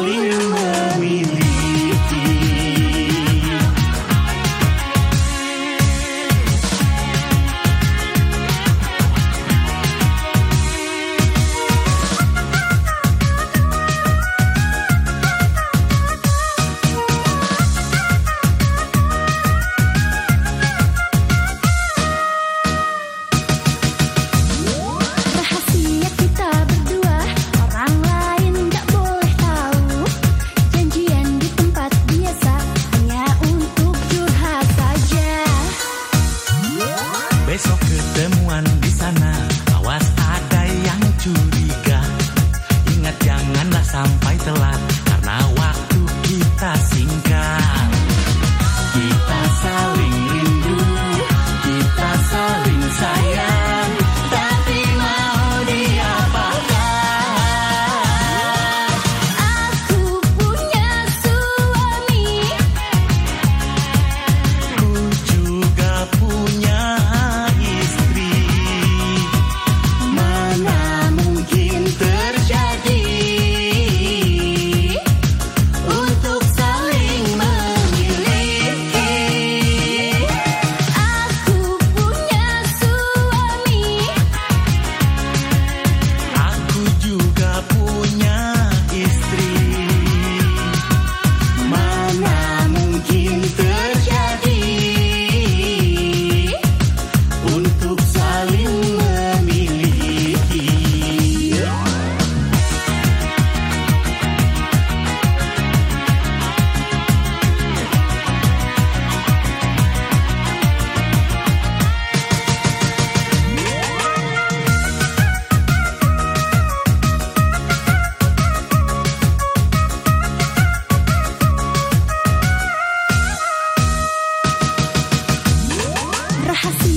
丽人。 하세요.